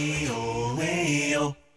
way, oh, way, oh.